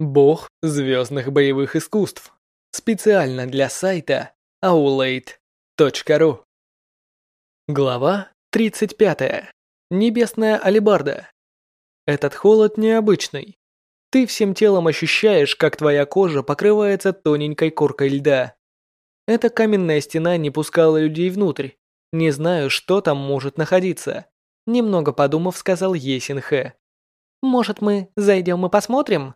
Бог звездных боевых искусств. Специально для сайта aulade.ru Глава 35. Небесная алебарда. Этот холод необычный. Ты всем телом ощущаешь, как твоя кожа покрывается тоненькой коркой льда. Эта каменная стена не пускала людей внутрь. Не знаю, что там может находиться. Немного подумав, сказал Есинхэ. «Может, мы зайдем и посмотрим?»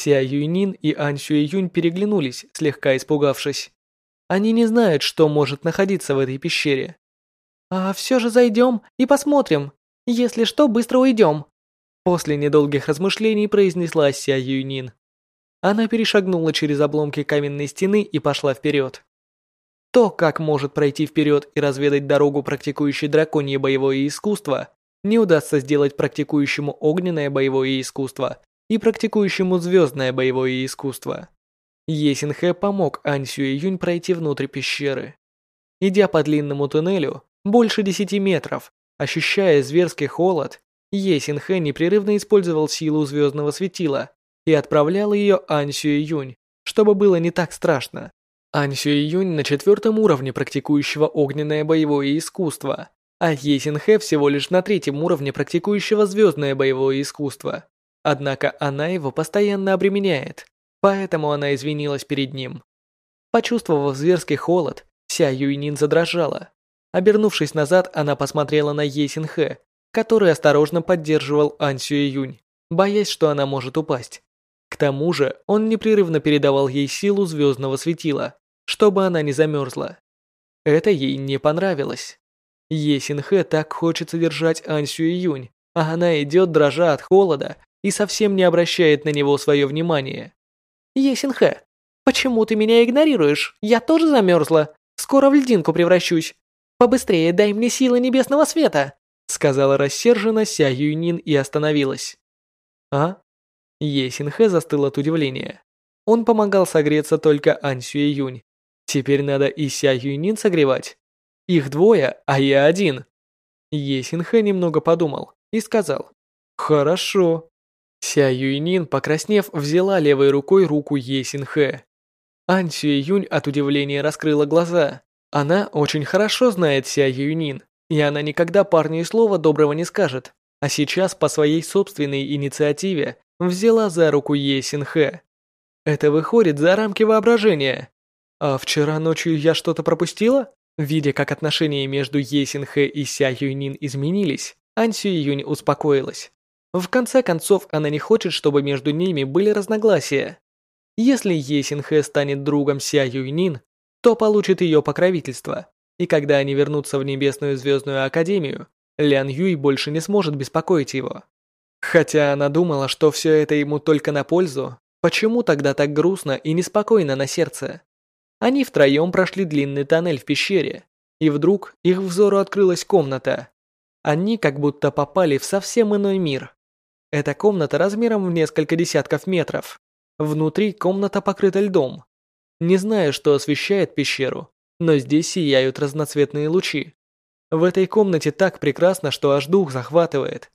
Ся Юйнин и Ань Сюэюнь переглянулись, слегка испугавшись. Они не знают, что может находиться в этой пещере. «А все же зайдем и посмотрим. Если что, быстро уйдем», После недолгих размышлений произнесла Ся Юйнин. Она перешагнула через обломки каменной стены и пошла вперед. То, как может пройти вперед и разведать дорогу практикующей драконье боевое искусство, не удастся сделать практикующему огненное боевое искусство и практикующему звездное боевое искусство. Есинхэ помог Ань Сюэ пройти внутрь пещеры. Идя по длинному туннелю, больше десяти метров, ощущая зверский холод, Есинхэ непрерывно использовал силу звездного светила и отправлял ее Ань Сюэ чтобы было не так страшно. Ань Сюэ на четвертом уровне практикующего огненное боевое искусство, а Есинхэ всего лишь на третьем уровне практикующего звездное боевое искусство. Однако она его постоянно обременяет, поэтому она извинилась перед ним. Почувствовав зверский холод, вся Юйнин задрожала. Обернувшись назад, она посмотрела на Есинхэ, который осторожно поддерживал Ань Юнь, боясь, что она может упасть. К тому же он непрерывно передавал ей силу звездного светила, чтобы она не замерзла. Это ей не понравилось. Есинхэ так хочет содержать Ань Юнь, а она идет дрожа от холода и совсем не обращает на него свое внимание. «Есинхэ, почему ты меня игнорируешь? Я тоже замерзла. Скоро в льдинку превращусь. Побыстрее дай мне силы небесного света!» сказала рассерженно Ся Юйнин и остановилась. «А?» Есинхэ застыл от удивления. Он помогал согреться только Ань Сюэ Юнь. Теперь надо и Ся Юйнин согревать. Их двое, а я один. Есинхэ немного подумал и сказал. «Хорошо». Ся Юйнин, покраснев, взяла левой рукой руку Есинхэ. Ань Сюэ Юнь от удивления раскрыла глаза. Она очень хорошо знает Ся Юйнин, и она никогда парню и слова доброго не скажет, а сейчас по своей собственной инициативе взяла за руку Е Синхэ. Это выходит за рамки воображения. А вчера ночью я что-то пропустила? Видя, как отношения между Е Синхэ и Ся Юйнин изменились, Ань Сю Юнь успокоилась. В конце концов, она не хочет, чтобы между ними были разногласия. Если Е Синхэ станет другом Ся Юйнин, то получит ее покровительство. И когда они вернутся в Небесную Звездную Академию, Лян Юй больше не сможет беспокоить его. Хотя она думала, что все это ему только на пользу, почему тогда так грустно и неспокойно на сердце? Они втроем прошли длинный тоннель в пещере, и вдруг их взору открылась комната. Они как будто попали в совсем иной мир. Эта комната размером в несколько десятков метров. Внутри комната покрыта льдом. Не знаю, что освещает пещеру, но здесь сияют разноцветные лучи. В этой комнате так прекрасно, что аж дух захватывает.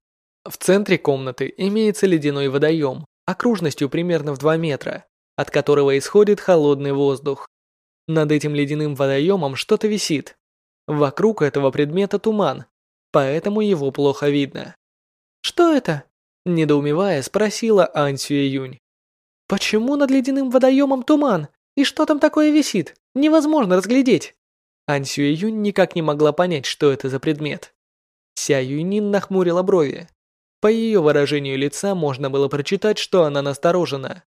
В центре комнаты имеется ледяной водоем, окружностью примерно в 2 метра, от которого исходит холодный воздух. Над этим ледяным водоемом что-то висит. Вокруг этого предмета туман, поэтому его плохо видно. «Что это?» – недоумевая спросила Ань Юнь. «Почему над ледяным водоемом туман? И что там такое висит? Невозможно разглядеть. Ань Юнь никак не могла понять, что это за предмет. Ся Юнин нахмурила брови. По ее выражению лица можно было прочитать, что она насторожена.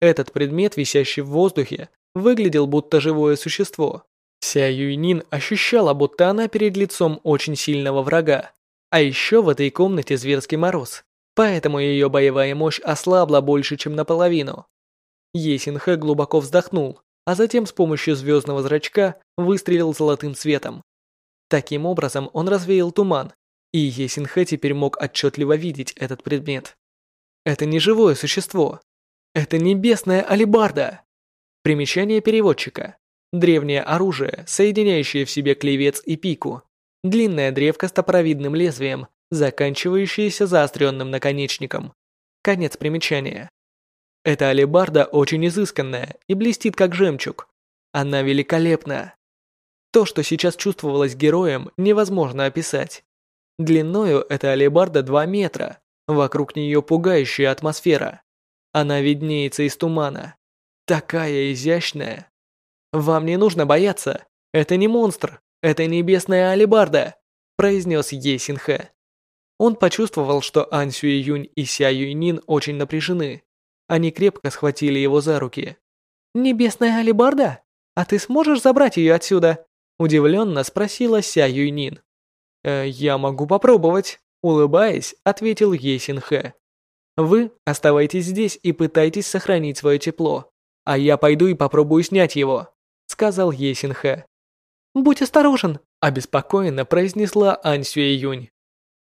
Этот предмет, висящий в воздухе, выглядел будто живое существо. Ся Юйнин ощущала, будто она перед лицом очень сильного врага. А еще в этой комнате зверский мороз, поэтому ее боевая мощь ослабла больше, чем наполовину. Есинхэ глубоко вздохнул а затем с помощью звездного зрачка выстрелил золотым светом. Таким образом он развеял туман, и Есинхэ теперь мог отчетливо видеть этот предмет. Это не живое существо. Это небесная алебарда. Примечание переводчика. Древнее оружие, соединяющее в себе клевец и пику. Длинная древка с топоровидным лезвием, заканчивающаяся заостренным наконечником. Конец примечания. Эта алебарда очень изысканная и блестит как жемчуг. Она великолепна. То, что сейчас чувствовалось героем, невозможно описать. Длиною эта алебарда 2 метра, вокруг нее пугающая атмосфера. Она виднеется из тумана. Такая изящная. Вам не нужно бояться. Это не монстр, это небесная алебарда, произнес Есинхэ. Он почувствовал, что Ань Сюэ и Ся Юйнин очень напряжены. Они крепко схватили его за руки. «Небесная алебарда? А ты сможешь забрать ее отсюда?» Удивленно спросила Ся Юйнин. «Э, «Я могу попробовать», улыбаясь, ответил Есинхэ. «Вы оставайтесь здесь и пытайтесь сохранить свое тепло, а я пойду и попробую снять его», сказал Есинхэ. «Будь осторожен», обеспокоенно произнесла Ань Сюэ Юнь.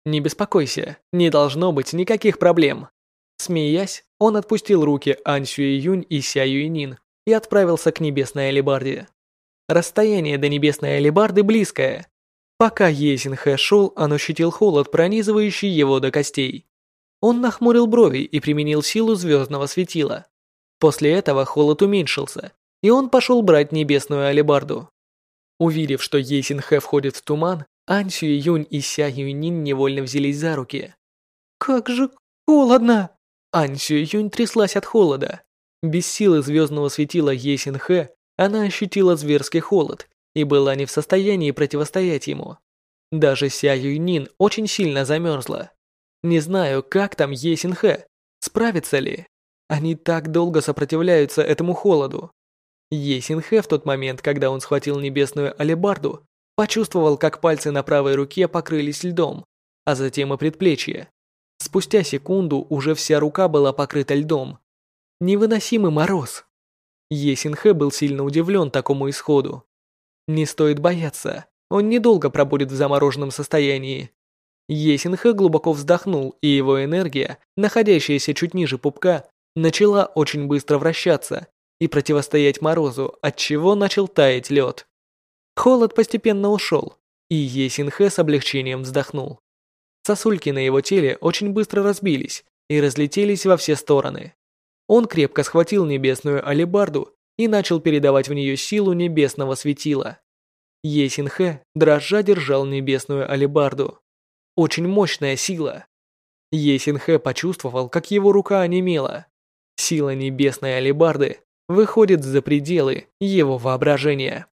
«Не беспокойся, не должно быть никаких проблем». Смеясь, он отпустил руки Ань Сюэ Юнь и Ся Юйнин и отправился к небесной алебарде. Расстояние до небесной алебарды близкое. Пока Есинхэ шел, он ощутил холод, пронизывающий его до костей. Он нахмурил брови и применил силу звездного светила. После этого холод уменьшился, и он пошел брать небесную алебарду. Увидев, что Есинхэ входит в туман, Ань Сюэ Юнь и Ся Юнин невольно взялись за руки. «Как же холодно!» Ань Сюэ Юнь тряслась от холода. Без силы звездного светила Есинхэ она ощутила зверский холод и была не в состоянии противостоять ему. Даже Ся Юйнин очень сильно замерзла. Не знаю, как там Есинхэ, справится ли. Они так долго сопротивляются этому холоду. Есинхэ в тот момент, когда он схватил небесную алебарду, почувствовал, как пальцы на правой руке покрылись льдом, а затем и предплечье. Спустя секунду уже вся рука была покрыта льдом. Невыносимый мороз. Есинхэ был сильно удивлен такому исходу. Не стоит бояться, он недолго пробудет в замороженном состоянии. Есинхэ глубоко вздохнул, и его энергия, находящаяся чуть ниже пупка, начала очень быстро вращаться и противостоять морозу, отчего начал таять лед. Холод постепенно ушел, и Есинхэ с облегчением вздохнул. Сосульки на его теле очень быстро разбились и разлетелись во все стороны. Он крепко схватил небесную алебарду и начал передавать в нее силу небесного светила. Есинхэ дрожа держал небесную алебарду. Очень мощная сила. Есинхэ почувствовал, как его рука онемела. Сила небесной алебарды выходит за пределы его воображения.